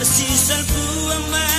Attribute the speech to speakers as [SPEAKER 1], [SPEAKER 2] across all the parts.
[SPEAKER 1] narcisa al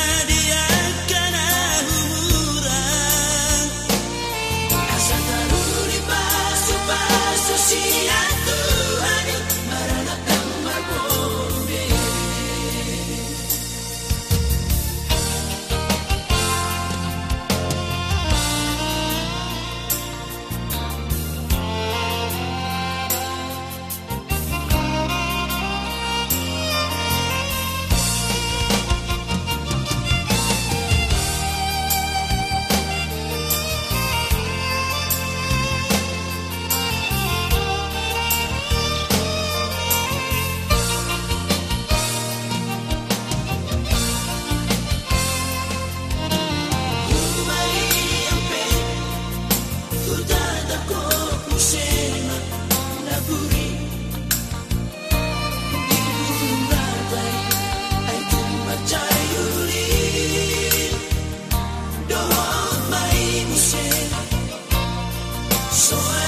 [SPEAKER 1] So